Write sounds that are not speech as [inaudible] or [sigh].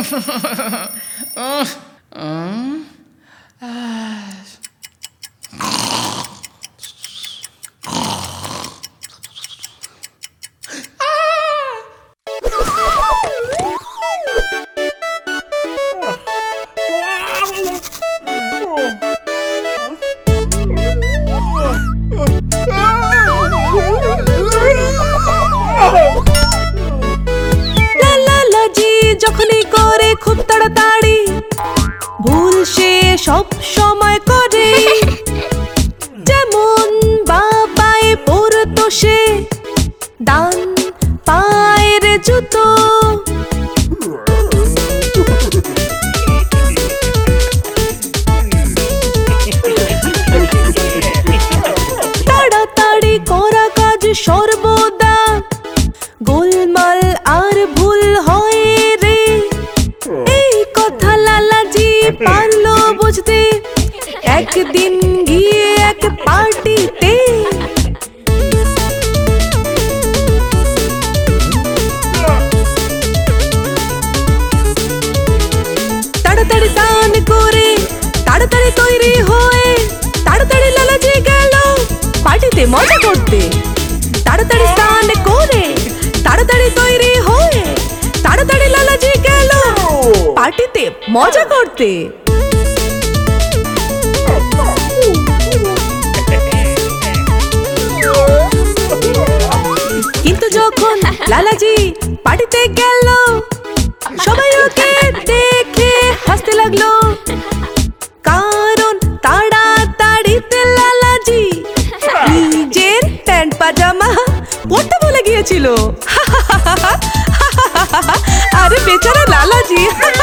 [laughs] oh. সর্বদা। গোলমাল আর ভুল হয় রে। এই কথা লালাজি পারল বুঝতে। একদিন গিয়ে এক পার্টিতে। তাড়াতাড়ি স্নান করে, তাড়াতাড়ি তৈরি হয়ে, তাড়াতাড়ি লালাজি গেল পার্টিতে মজা করতে। তাড়াতাড়ি স্নান করে, তাড়াতাড়ি তৈরি হয়ে, তাড়াতাড়ি লালাজি গেল। পার্টিতে মজা করতে। কিন্তু যখন লালাজি পার্টিতে গেল পাজামা পরতে ভুলে গিয়েছিল। [laughs] আরে বেচারা লালাজি। [laughs]